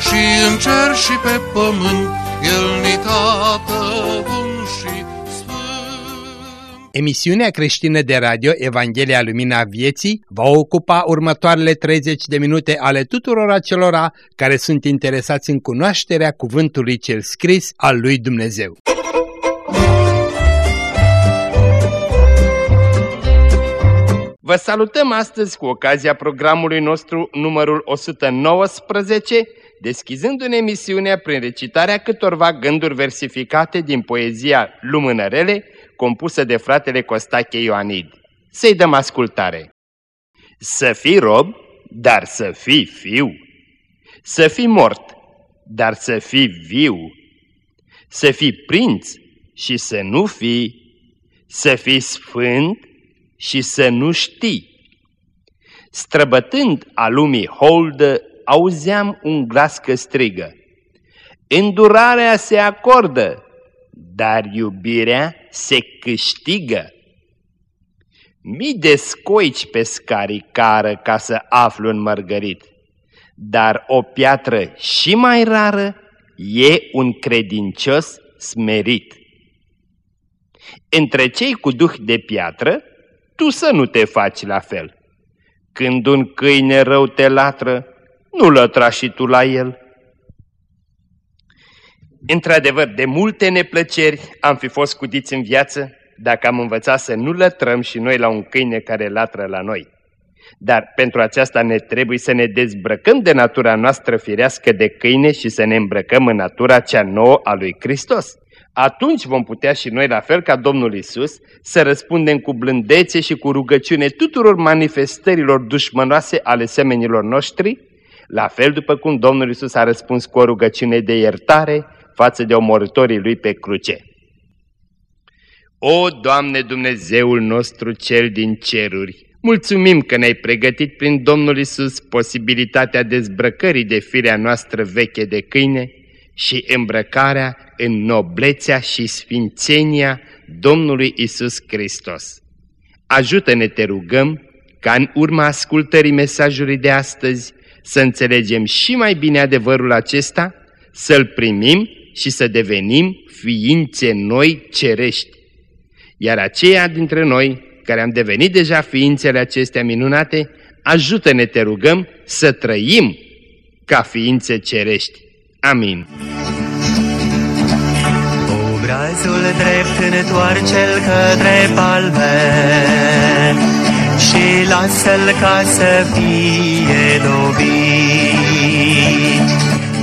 și în cer și pe pământ, El ni tată bun și Emisiunea creștină de radio Evanghelia Lumina Vieții va ocupa următoarele 30 de minute ale tuturor acelora care sunt interesați în cunoașterea cuvântului cel scris al lui Dumnezeu. Vă salutăm astăzi cu ocazia programului nostru numărul 119, deschizându-ne emisiunea prin recitarea câtorva gânduri versificate din poezia Lumânărele, compusă de fratele Costache Ioanid. Să-i dăm ascultare. Să fii rob, dar să fii fiu. Să fii mort, dar să fii viu. Să fii prinț și să nu fii. Să fii sfânt și să nu știi. Străbătând a lumii holdă, auzeam un glas că strigă. Îndurarea se acordă, dar iubirea se câștigă. Mii de scoici pe scaricară ca să aflu un mărgărit, dar o piatră și mai rară e un credincios smerit. Între cei cu duh de piatră, tu să nu te faci la fel. Când un câine rău te latră, nu lătra și tu la el. Într-adevăr, de multe neplăceri am fi fost cudiți în viață dacă am învățat să nu lătrăm și noi la un câine care latră la noi. Dar pentru aceasta ne trebuie să ne dezbrăcăm de natura noastră firească de câine și să ne îmbrăcăm în natura cea nouă a lui Hristos. Atunci vom putea și noi, la fel ca Domnul Isus, să răspundem cu blândețe și cu rugăciune tuturor manifestărilor dușmănoase ale semenilor noștri, la fel după cum Domnul Isus a răspuns cu o rugăciune de iertare, față de omorătorii lui pe cruce. O, Doamne Dumnezeul nostru cel din ceruri, mulțumim că ne-ai pregătit prin Domnul Isus posibilitatea dezbrăcării de firea noastră veche de câine și îmbrăcarea în noblețea și sfințenia Domnului Isus Hristos. Ajută-ne, te rugăm, ca în urma ascultării mesajului de astăzi să înțelegem și mai bine adevărul acesta, să-l primim și să devenim ființe noi cerești. Iar aceia dintre noi care am devenit deja ființele acestea minunate, ajută-ne, te rugăm, să trăim ca ființe cerești. Amin. Obrazul drept întoarce-l către palme și lasă-l ca să fie dobit.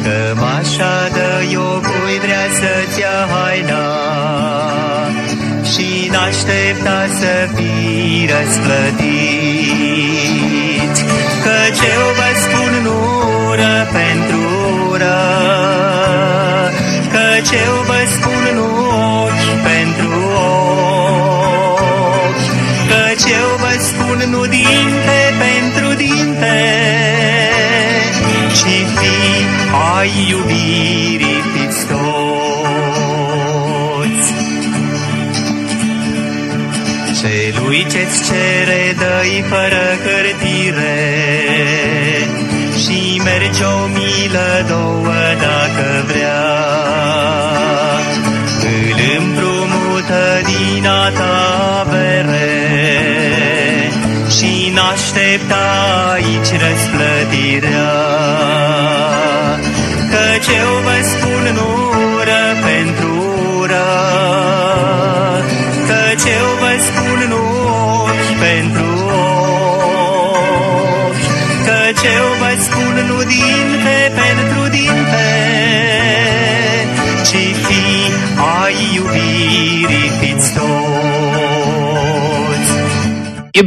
Cămașa de iocui vrea să-ți ia haina și n-aștepta să fii răsplătit. Căci eu vă spun nu ură pentru ură, căci eu vă spun Celui ce-ți cere dă-i fără hârtire. Și merge o milă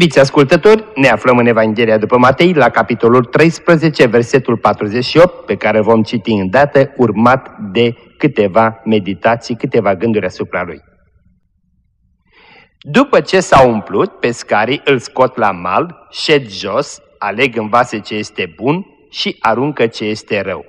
Iubiți ascultători, ne aflăm în Evanghelia după Matei, la capitolul 13, versetul 48, pe care vom citi îndată, urmat de câteva meditații, câteva gânduri asupra lui. După ce s-au umplut, pescarii îl scot la mal, șed jos, aleg în vase ce este bun și aruncă ce este rău.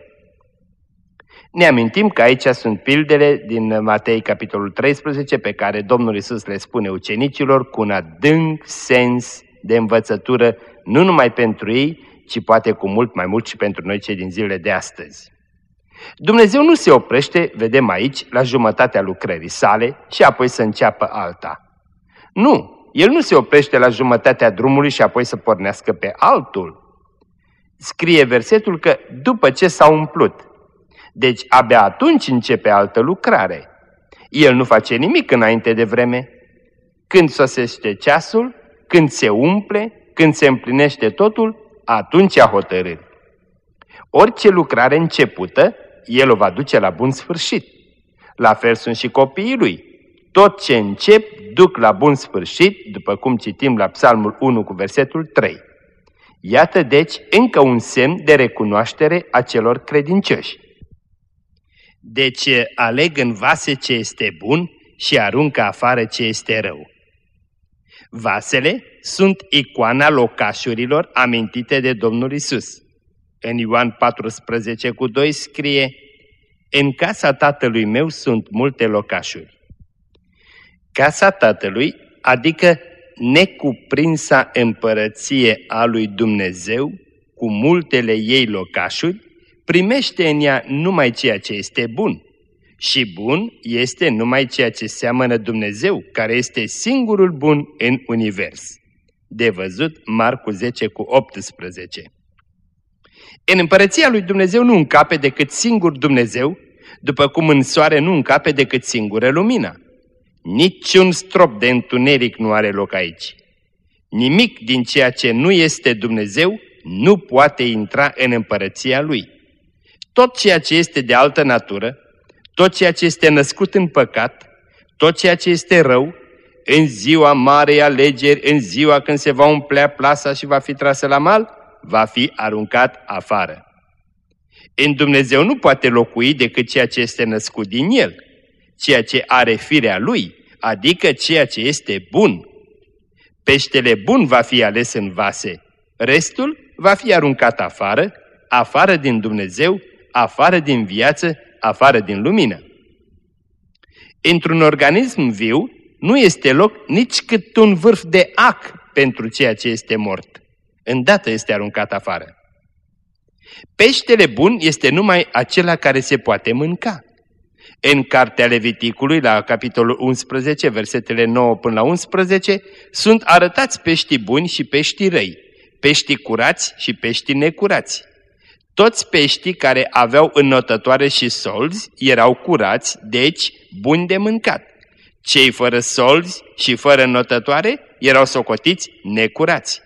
Ne amintim că aici sunt pildele din Matei, capitolul 13, pe care Domnul Isus le spune ucenicilor cu un adânc sens de învățătură, nu numai pentru ei, ci poate cu mult mai mult și pentru noi cei din zilele de astăzi. Dumnezeu nu se oprește, vedem aici, la jumătatea lucrării sale și apoi să înceapă alta. Nu, El nu se oprește la jumătatea drumului și apoi să pornească pe altul. Scrie versetul că după ce s-a umplut, deci abia atunci începe altă lucrare. El nu face nimic înainte de vreme. Când sosește ceasul, când se umple, când se împlinește totul, atunci a hotărât. Orice lucrare începută, el o va duce la bun sfârșit. La fel sunt și copiii lui. Tot ce încep, duc la bun sfârșit, după cum citim la Psalmul 1 cu versetul 3. Iată deci încă un semn de recunoaștere a celor credincioși. Deci aleg în vase ce este bun și aruncă afară ce este rău. Vasele sunt icoana locașurilor amintite de Domnul Isus. În Ioan 14 cu 2 scrie, În casa tatălui meu sunt multe locașuri. Casa tatălui, adică necuprinsa împărăție a lui Dumnezeu, cu multele ei locașuri, primește în ea numai ceea ce este bun. Și bun este numai ceea ce seamănă Dumnezeu, care este singurul bun în univers. De văzut Marcu 10 cu 18. În împărăția lui Dumnezeu nu încape decât singur Dumnezeu, după cum în soare nu încape decât singură lumina. Niciun strop de întuneric nu are loc aici. Nimic din ceea ce nu este Dumnezeu nu poate intra în împărăția Lui. Tot ceea ce este de altă natură, tot ceea ce este născut în păcat, tot ceea ce este rău, în ziua marei alegeri, în ziua când se va umplea plasa și va fi trasă la mal, va fi aruncat afară. În Dumnezeu nu poate locui decât ceea ce este născut din El, ceea ce are firea Lui, adică ceea ce este bun. Peștele bun va fi ales în vase, restul va fi aruncat afară, afară din Dumnezeu, afară din viață, afară din lumină. Într-un organism viu nu este loc nici cât un vârf de ac pentru ceea ce este mort. Îndată este aruncat afară. Peștele bun este numai acela care se poate mânca. În cartea Leviticului, la capitolul 11, versetele 9 până la 11, sunt arătați peștii buni și peștii răi, peștii curați și peștii necurați. Toți peștii care aveau înnotătoare și solzi erau curați, deci buni de mâncat. Cei fără solzi și fără înnotătoare erau socotiți necurați.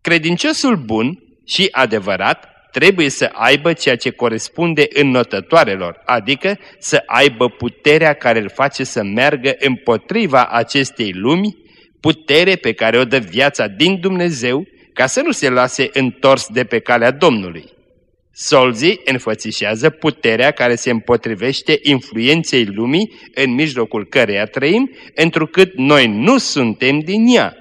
Credinciosul bun și adevărat trebuie să aibă ceea ce corespunde înnotătoarelor, adică să aibă puterea care îl face să meargă împotriva acestei lumi, putere pe care o dă viața din Dumnezeu, ca să nu se lase întors de pe calea Domnului. Solzii înfățișează puterea care se împotrivește influenței lumii în mijlocul căreia trăim, întrucât noi nu suntem din ea.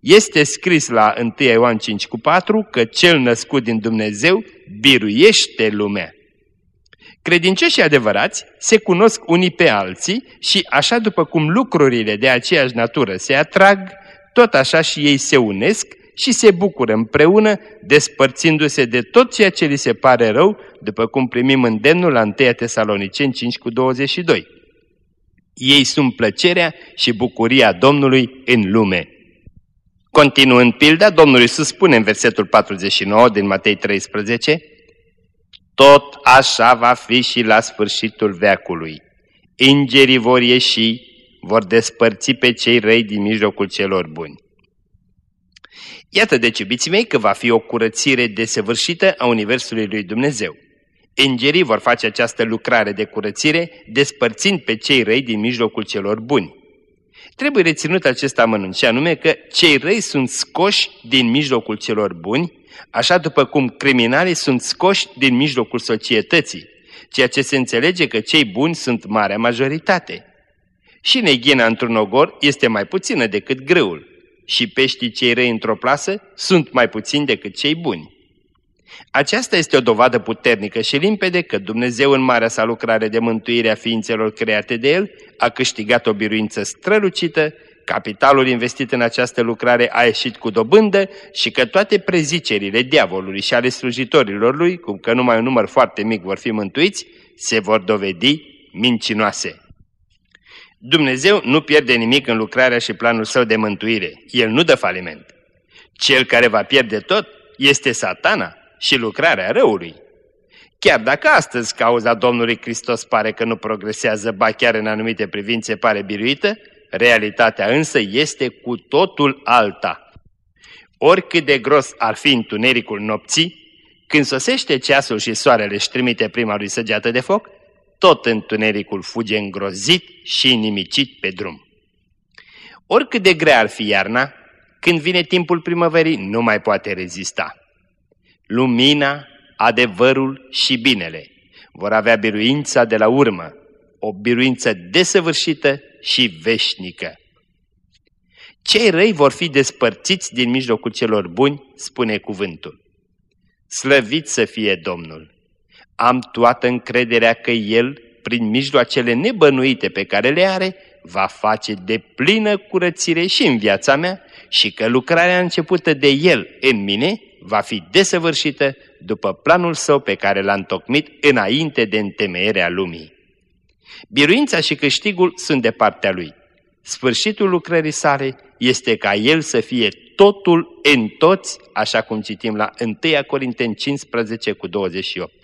Este scris la 1 Ioan 5 cu 4 că cel născut din Dumnezeu biruiește lumea. Credincioșii adevărați se cunosc unii pe alții și așa după cum lucrurile de aceeași natură se atrag, tot așa și ei se unesc și se bucură împreună, despărțindu-se de tot ceea ce li se pare rău, după cum primim îndemnul la 1 Tesaloniceni 5 cu 22. Ei sunt plăcerea și bucuria Domnului în lume. Continuând pilda, Domnul Iisus spune în versetul 49 din Matei 13, Tot așa va fi și la sfârșitul veacului. Îngerii vor ieși, vor despărți pe cei răi din mijlocul celor buni. Iată deci, iubiții mei, că va fi o curățire desăvârșită a Universului lui Dumnezeu. Îngerii vor face această lucrare de curățire, despărțind pe cei răi din mijlocul celor buni. Trebuie reținut acest amănunt și anume că cei răi sunt scoși din mijlocul celor buni, așa după cum criminalii sunt scoși din mijlocul societății, ceea ce se înțelege că cei buni sunt marea majoritate. Și neghina într-un ogor este mai puțină decât grâul și peștii cei răi într-o plasă sunt mai puțini decât cei buni. Aceasta este o dovadă puternică și limpede că Dumnezeu în marea sa lucrare de mântuire a ființelor create de El a câștigat o biruință strălucită, capitalul investit în această lucrare a ieșit cu dobândă și că toate prezicerile diavolului și ale slujitorilor lui, cum că numai un număr foarte mic vor fi mântuiți, se vor dovedi mincinoase. Dumnezeu nu pierde nimic în lucrarea și planul său de mântuire. El nu dă faliment. Cel care va pierde tot este satana și lucrarea răului. Chiar dacă astăzi cauza Domnului Hristos pare că nu progresează, ba chiar în anumite privințe pare biruită, realitatea însă este cu totul alta. Oricât de gros ar fi întunericul nopții, când sosește ceasul și soarele își trimite prima lui săgeată de foc, tot întunericul fuge îngrozit și inimicit pe drum. Oricât de grea ar fi iarna, când vine timpul primăverii, nu mai poate rezista. Lumina, adevărul și binele vor avea biruința de la urmă, o biruință desăvârșită și veșnică. Cei răi vor fi despărțiți din mijlocul celor buni, spune cuvântul. Slăvit să fie Domnul! Am toată încrederea că El, prin mijloacele nebănuite pe care le are, va face de plină curățire și în viața mea și că lucrarea începută de El în mine va fi desăvârșită după planul său pe care l-a întocmit înainte de întemeierea lumii. Biruința și câștigul sunt de partea lui. Sfârșitul lucrării sale este ca el să fie totul în toți, așa cum citim la 1 Corinteni 15 cu 28.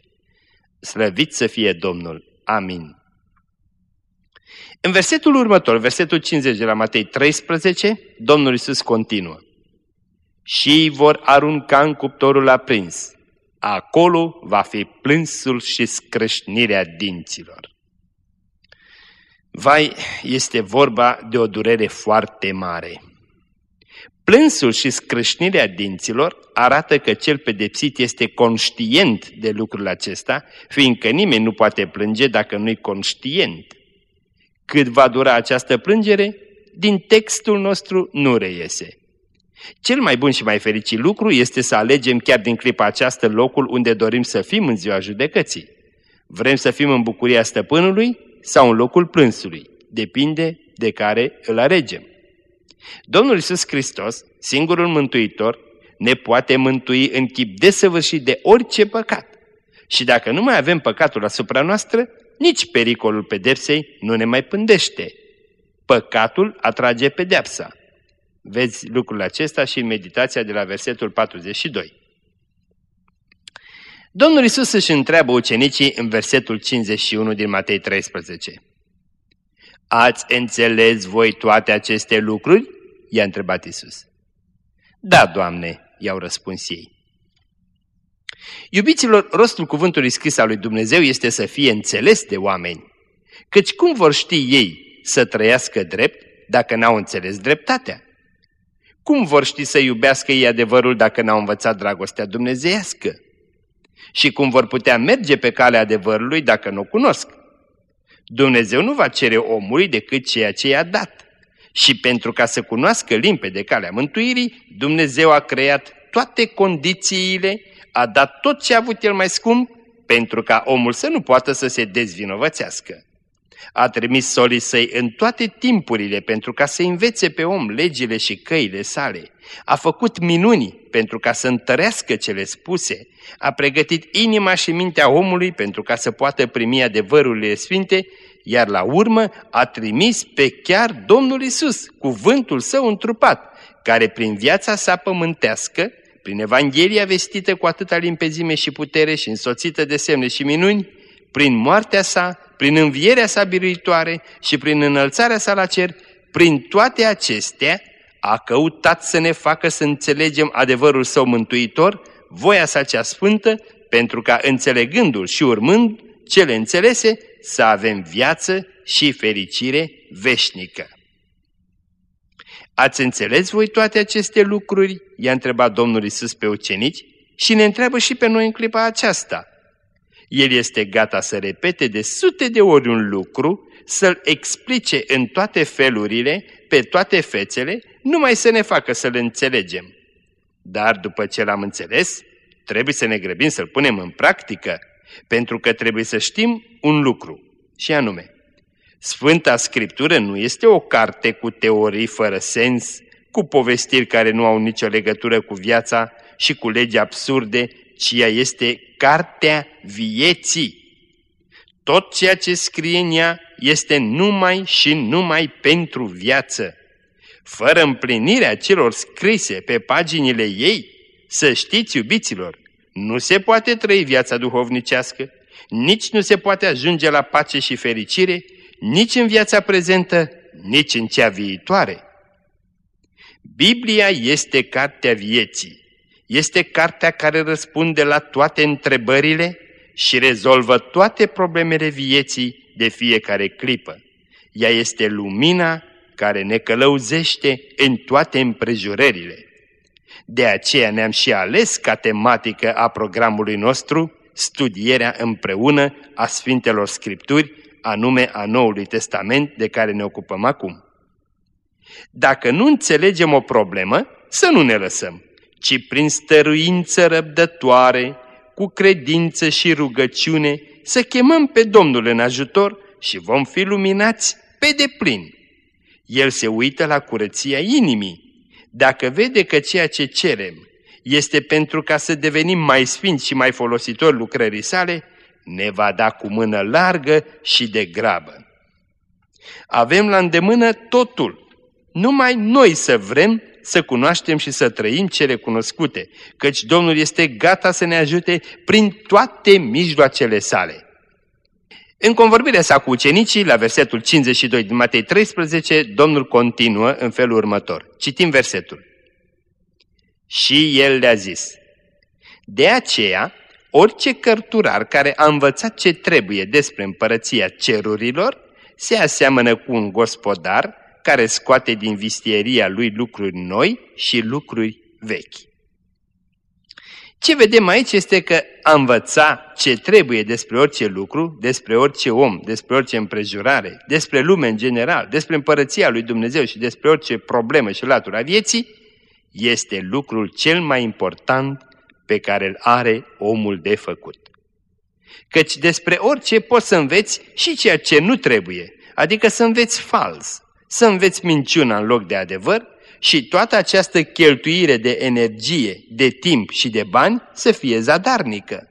Slăvit să fie Domnul! Amin. În versetul următor, versetul 50 de la Matei 13, Domnul Iisus continuă. Și vor arunca în cuptorul aprins. Acolo va fi plânsul și scrâșnirea dinților. Vai, este vorba de o durere foarte mare. Plânsul și scrâșnirea dinților arată că cel pedepsit este conștient de lucrul acesta, fiindcă nimeni nu poate plânge dacă nu-i conștient. Cât va dura această plângere, din textul nostru nu reiese. Cel mai bun și mai fericit lucru este să alegem chiar din clipa aceasta locul unde dorim să fim în ziua judecății. Vrem să fim în bucuria stăpânului sau în locul plânsului. Depinde de care îl alegem. Domnul Iisus Hristos, singurul mântuitor, ne poate mântui în chip desăvârșit de orice păcat. Și dacă nu mai avem păcatul asupra noastră, nici pericolul pedepsei nu ne mai pândește. Păcatul atrage pedepsa. Vezi lucrul acesta și în meditația de la versetul 42. Domnul Isus își întreabă ucenicii în versetul 51 din Matei 13. Ați înțeles voi toate aceste lucruri? I-a întrebat Isus. Da, Doamne, i-au răspuns ei. Iubiților, rostul cuvântului scris al lui Dumnezeu este să fie înțeles de oameni. Căci cum vor ști ei să trăiască drept dacă n-au înțeles dreptatea? Cum vor ști să iubească ei adevărul dacă n-au învățat dragostea dumnezeiască? Și cum vor putea merge pe calea adevărului dacă nu o cunosc? Dumnezeu nu va cere omului decât ceea ce i-a dat. Și pentru ca să cunoască limpede calea mântuirii, Dumnezeu a creat toate condițiile, a dat tot ce a avut el mai scump, pentru ca omul să nu poată să se dezvinovățească. A trimis solii săi în toate timpurile pentru ca să învețe pe om legile și căile sale. A făcut minuni pentru ca să întărească cele spuse. A pregătit inima și mintea omului pentru ca să poată primi adevărurile sfinte, iar la urmă a trimis pe chiar Domnul Isus, cuvântul său întrupat, care prin viața sa pământească, prin Evanghelia vestită cu atâta limpezime și putere și însoțită de semne și minuni, prin moartea sa, prin învierea sa biruitoare și prin înălțarea sa la cer, prin toate acestea, a căutat să ne facă să înțelegem adevărul său mântuitor, voia sa cea sfântă, pentru ca înțelegându-l și urmând cele înțelese, să avem viață și fericire veșnică. Ați înțeles voi toate aceste lucruri? I-a întrebat Domnul Isus pe ucenici și ne întreabă și pe noi în clipa aceasta. El este gata să repete de sute de ori un lucru, să-l explice în toate felurile, pe toate fețele, numai să ne facă să-l înțelegem. Dar după ce l-am înțeles, trebuie să ne grăbim să-l punem în practică, pentru că trebuie să știm un lucru, și anume, Sfânta Scriptură nu este o carte cu teorii fără sens, cu povestiri care nu au nicio legătură cu viața și cu legi absurde, ci ea este cartea vieții. Tot ceea ce scrie în ea este numai și numai pentru viață. Fără împlinirea celor scrise pe paginile ei, să știți, iubiților, nu se poate trăi viața duhovnicească, nici nu se poate ajunge la pace și fericire, nici în viața prezentă, nici în cea viitoare. Biblia este cartea vieții. Este cartea care răspunde la toate întrebările și rezolvă toate problemele vieții de fiecare clipă. Ea este lumina care ne călăuzește în toate împrejurările. De aceea ne-am și ales ca tematică a programului nostru studierea împreună a Sfintelor Scripturi, anume a Noului Testament de care ne ocupăm acum. Dacă nu înțelegem o problemă, să nu ne lăsăm, ci prin stăruință răbdătoare, cu credință și rugăciune, să chemăm pe Domnul în ajutor și vom fi luminați pe deplin. El se uită la curăția inimii. Dacă vede că ceea ce cerem este pentru ca să devenim mai sfinți și mai folositori lucrării sale, ne va da cu mână largă și de grabă. Avem la îndemână totul, numai noi să vrem să cunoaștem și să trăim cele cunoscute, căci Domnul este gata să ne ajute prin toate mijloacele sale. În convorbirea sa cu ucenicii, la versetul 52 din Matei 13, Domnul continuă în felul următor. Citim versetul. Și el le-a zis, De aceea, orice cărturar care a învățat ce trebuie despre împărăția cerurilor, se aseamănă cu un gospodar care scoate din vistieria lui lucruri noi și lucruri vechi. Ce vedem aici este că a învăța ce trebuie despre orice lucru, despre orice om, despre orice împrejurare, despre lume în general, despre împărăția lui Dumnezeu și despre orice problemă și latura vieții, este lucrul cel mai important pe care îl are omul de făcut. Căci despre orice poți să înveți și ceea ce nu trebuie, adică să înveți fals, să înveți minciuna în loc de adevăr și toată această cheltuire de energie, de timp și de bani să fie zadarnică.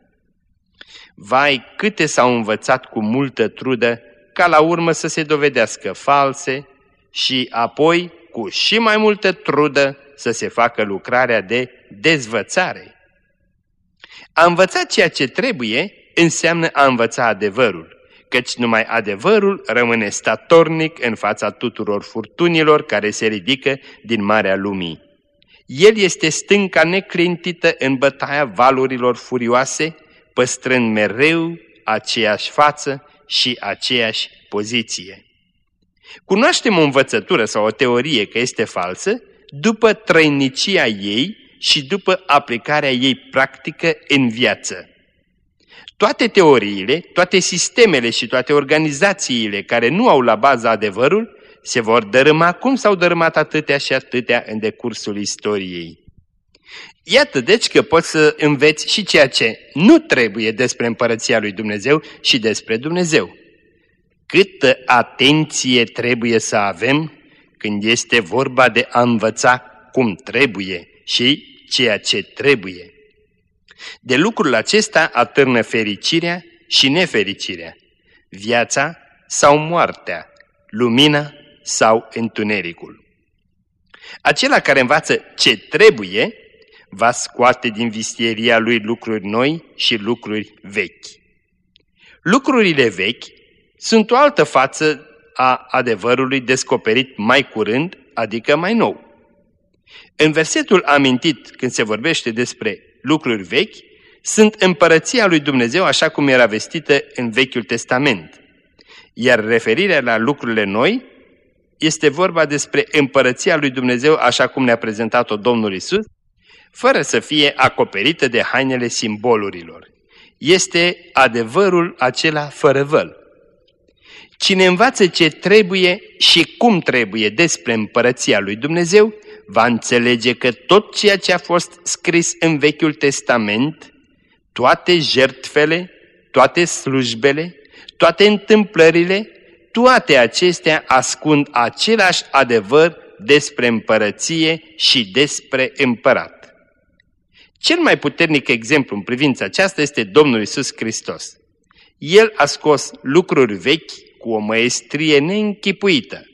Vai, câte s-au învățat cu multă trudă ca la urmă să se dovedească false și apoi cu și mai multă trudă să se facă lucrarea de dezvățare. A învăța ceea ce trebuie înseamnă a învăța adevărul căci numai adevărul rămâne statornic în fața tuturor furtunilor care se ridică din marea lumii. El este stânca neclintită în bătaia valurilor furioase, păstrând mereu aceeași față și aceeași poziție. Cunoaștem o învățătură sau o teorie că este falsă după trăinicia ei și după aplicarea ei practică în viață. Toate teoriile, toate sistemele și toate organizațiile care nu au la bază adevărul, se vor dărâma cum s-au dărâmat atâtea și atâtea în decursul istoriei. Iată deci că poți să înveți și ceea ce nu trebuie despre împărăția lui Dumnezeu și despre Dumnezeu. Câtă atenție trebuie să avem când este vorba de a învăța cum trebuie și ceea ce trebuie. De lucrul acesta atârnă fericirea și nefericirea, viața sau moartea, lumina sau întunericul. Acela care învață ce trebuie, va scoate din vistieria lui lucruri noi și lucruri vechi. Lucrurile vechi sunt o altă față a adevărului descoperit mai curând, adică mai nou. În versetul amintit, când se vorbește despre lucruri vechi, sunt împărăția lui Dumnezeu așa cum era vestită în Vechiul Testament. Iar referirea la lucrurile noi Este vorba despre împărăția lui Dumnezeu așa cum ne-a prezentat-o Domnul Isus, fără să fie acoperită de hainele simbolurilor. Este adevărul acela fără văl. Cine învață ce trebuie și cum trebuie despre împărăția lui Dumnezeu, va înțelege că tot ceea ce a fost scris în Vechiul Testament, toate jertfele, toate slujbele, toate întâmplările, toate acestea ascund același adevăr despre împărăție și despre împărat. Cel mai puternic exemplu în privința aceasta este Domnul Isus Hristos. El a scos lucruri vechi cu o măestrie neînchipuită.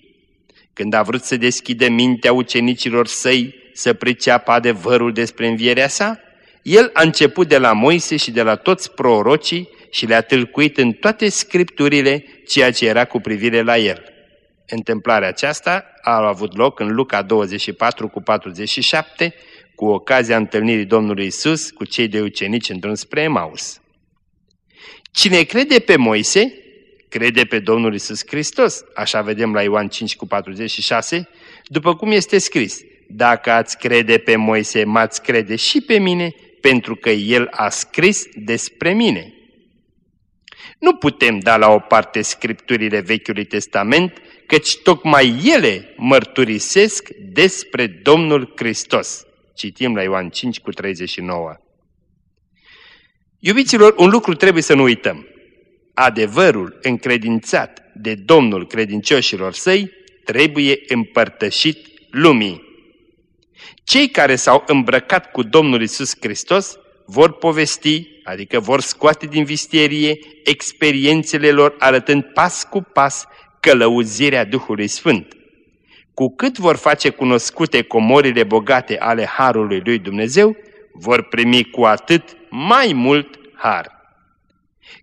Când a vrut să deschide mintea ucenicilor săi să priceapă adevărul despre învierea sa, el a început de la Moise și de la toți prorocii și le-a tâlcuit în toate scripturile ceea ce era cu privire la el. Întâmplarea aceasta a avut loc în Luca 24 cu 47, cu ocazia întâlnirii Domnului Isus cu cei de ucenici într-un spre Emaus. Cine crede pe Moise, crede pe Domnul Isus Hristos, așa vedem la Ioan 5 cu 46, după cum este scris, dacă ați crede pe Moise, m-ați crede și pe mine, pentru că el a scris despre mine. Nu putem da la o parte scripturile Vechiului Testament, căci tocmai ele mărturisesc despre Domnul Hristos. Citim la Ioan 5 cu 39. Iubiților, un lucru trebuie să nu uităm. Adevărul încredințat de Domnul credincioșilor săi trebuie împărtășit lumii. Cei care s-au îmbrăcat cu Domnul Isus Hristos vor povesti, adică vor scoate din vistierie experiențele lor arătând pas cu pas călăuzirea Duhului Sfânt. Cu cât vor face cunoscute comorile bogate ale Harului lui Dumnezeu, vor primi cu atât mai mult har.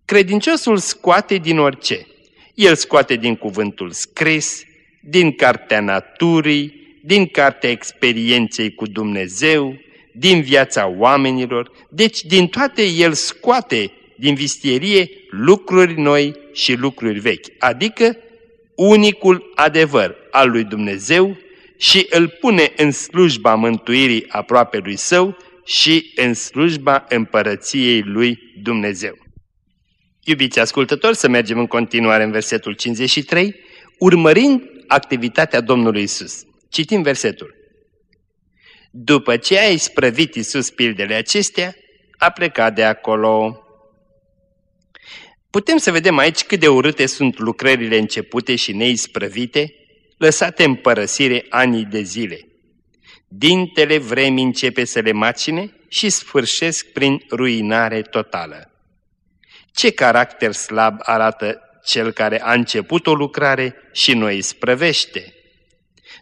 Credinciosul scoate din orice. El scoate din cuvântul scris, din cartea naturii, din cartea experienței cu Dumnezeu, din viața oamenilor, deci din toate el scoate din vistierie lucruri noi și lucruri vechi, adică unicul adevăr al lui Dumnezeu și îl pune în slujba mântuirii aproape lui său și în slujba împărăției lui Dumnezeu. Iubiți ascultători, să mergem în continuare în versetul 53, urmărind activitatea Domnului Isus. Citim versetul. După ce a isprăvit Iisus pildele acestea, a plecat de acolo. Putem să vedem aici cât de urâte sunt lucrările începute și neisprăvite, lăsate în părăsire anii de zile. Dintele vremii începe să le macine și sfârșesc prin ruinare totală. Ce caracter slab arată cel care a început o lucrare și nu îi sprăvește?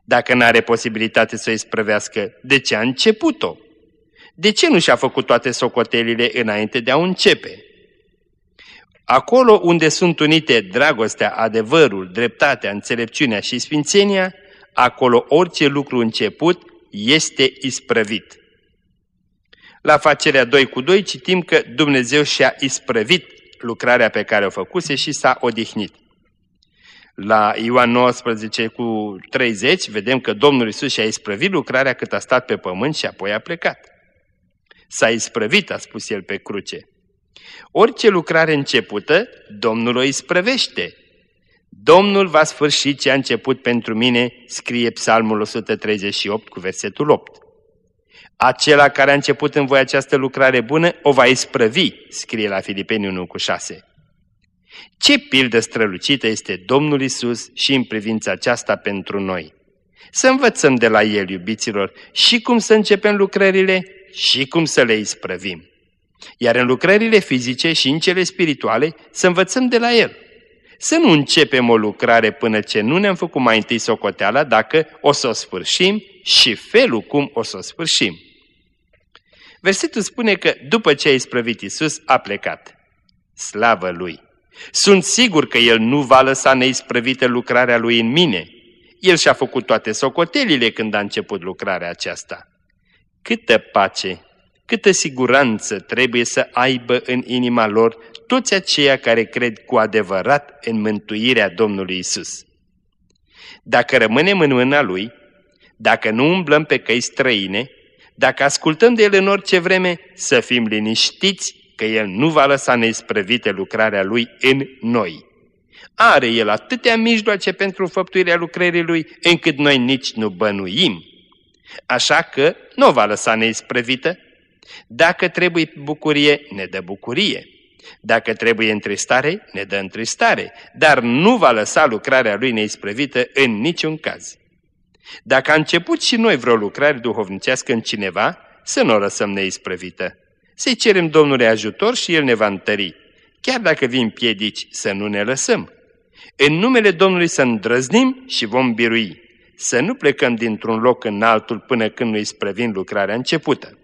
Dacă nu are posibilitate să o isprăvească, de ce a început-o? De ce nu și-a făcut toate socotelile înainte de a începe? Acolo unde sunt unite dragostea, adevărul, dreptatea, înțelepciunea și sfințenia, acolo orice lucru început este isprăvit. La facerea 2 cu 2 citim că Dumnezeu și-a isprăvit lucrarea pe care o făcuse și s-a odihnit. La Ioan 19 cu 30 vedem că Domnul Isus și-a isprăvit lucrarea cât a stat pe pământ și apoi a plecat. S-a isprăvit, a spus el pe cruce. Orice lucrare începută, Domnul o isprăvește. Domnul va sfârși ce a început pentru mine, scrie Psalmul 138 cu versetul 8. Acela care a început în voi această lucrare bună o va isprăvi, scrie la Filipeni 1 cu 6. Ce pildă strălucită este Domnul Isus și în privința aceasta pentru noi. Să învățăm de la El, iubiților, și cum să începem lucrările și cum să le isprăvim. Iar în lucrările fizice și în cele spirituale să învățăm de la El. Să nu începem o lucrare până ce nu ne-am făcut mai întâi socoteala dacă o să o sfârșim și felul cum o să o sfârșim. Versetul spune că după ce a isprăvit Iisus, a plecat. Slavă Lui! Sunt sigur că El nu va lăsa neisprăvită lucrarea Lui în mine. El și-a făcut toate socotelile când a început lucrarea aceasta. Câtă pace, câtă siguranță trebuie să aibă în inima lor toți aceia care cred cu adevărat în mântuirea Domnului Isus. Dacă rămânem în mâna Lui, dacă nu umblăm pe căi străine, dacă ascultăm de El în orice vreme, să fim liniștiți că El nu va lăsa neisprăvite lucrarea Lui în noi. Are El atâtea mijloace pentru făptuirea lucrării Lui, încât noi nici nu bănuim. Așa că nu va lăsa neisprăvită. Dacă trebuie bucurie, ne dă bucurie. Dacă trebuie întristare, ne dă întristare, dar nu va lăsa lucrarea Lui neisprăvită în niciun caz. Dacă a început și noi vreo lucrare duhovnicească în cineva, să nu o lăsăm neisprăvită. Să-i cerem Domnului ajutor și El ne va întări. Chiar dacă vin piedici, să nu ne lăsăm. În numele Domnului să îndrăznim și vom birui. Să nu plecăm dintr-un loc în altul până când nu isprăvim lucrarea începută.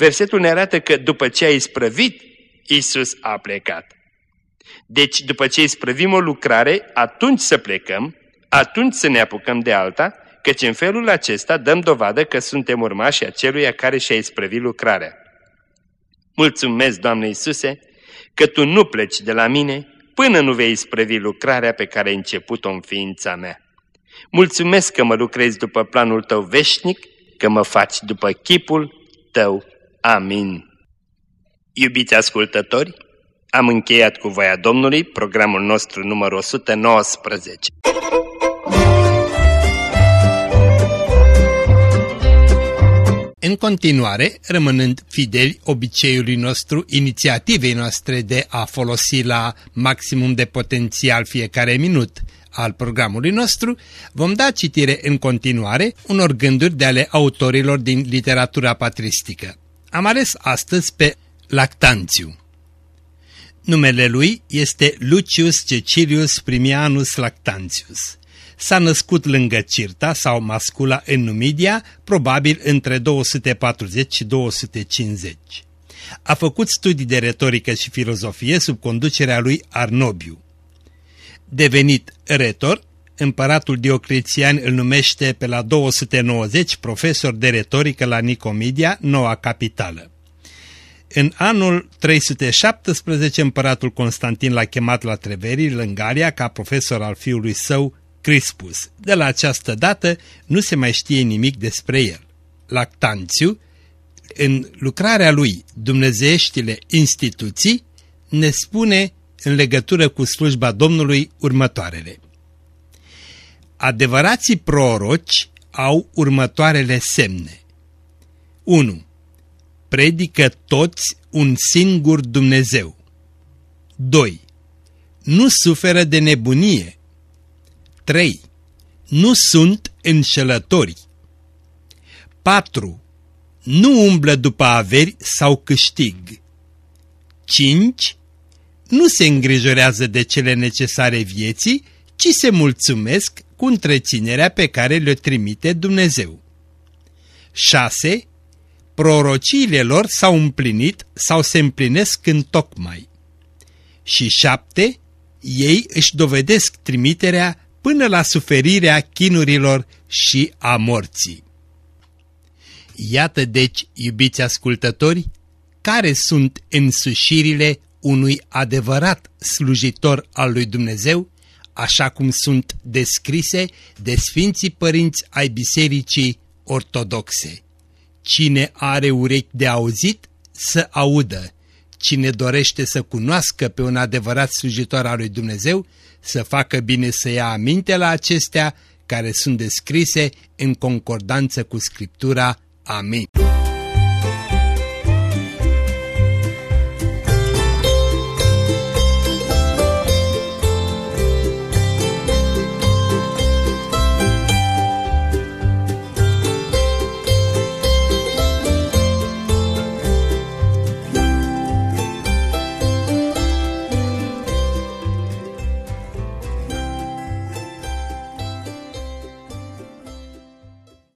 Versetul ne arată că după ce a isprăvit, Isus a plecat. Deci după ce isprăvim o lucrare, atunci să plecăm, atunci să ne apucăm de alta, căci în felul acesta dăm dovadă că suntem urmași aceluia care și-a isprăvit lucrarea. Mulțumesc, Doamne Iisuse, că Tu nu pleci de la mine până nu vei isprăvi lucrarea pe care ai început-o în ființa mea. Mulțumesc că mă lucrezi după planul Tău veșnic, că mă faci după chipul Tău. Amin. Iubiți ascultători, am încheiat cu voia Domnului programul nostru numărul 119. În continuare, rămânând fideli obiceiului nostru, inițiativei noastre de a folosi la maximum de potențial fiecare minut al programului nostru, vom da citire în continuare unor gânduri de ale autorilor din literatura patristică. Am ales astăzi pe Lactanțiu. Numele lui este Lucius Cecilius Primianus Lactantius s-a născut lângă Cirta sau Mascula în Numidia, probabil între 240 și 250. A făcut studii de retorică și filozofie sub conducerea lui Arnobiu. Devenit retor, împăratul Diocletian îl numește pe la 290 profesor de retorică la Nicomedia, noua capitală. În anul 317, împăratul Constantin l-a chemat la Treveri, Lângaria, ca profesor al fiului său, Crispus. De la această dată nu se mai știe nimic despre el. Lactanțiu, în lucrarea lui Dumnezeieștile instituții, ne spune în legătură cu slujba Domnului următoarele. Adevărații proroci au următoarele semne. 1. Predică toți un singur Dumnezeu. 2. Nu suferă de nebunie, 3. Nu sunt înșelători. 4. Nu umblă după averi sau câștig. 5. Nu se îngrijorează de cele necesare vieții, ci se mulțumesc cu întreținerea pe care le trimite Dumnezeu. 6. Prorociile lor s-au împlinit sau se împlinesc în tocmai. Și 7. Ei își dovedesc trimiterea până la suferirea chinurilor și a morții. Iată deci, iubiți ascultători, care sunt însușirile unui adevărat slujitor al lui Dumnezeu, așa cum sunt descrise de Sfinții Părinți ai Bisericii Ortodoxe. Cine are urechi de auzit, să audă. Cine dorește să cunoască pe un adevărat slujitor al lui Dumnezeu, să facă bine să ia aminte la acestea care sunt descrise în concordanță cu Scriptura. Amin.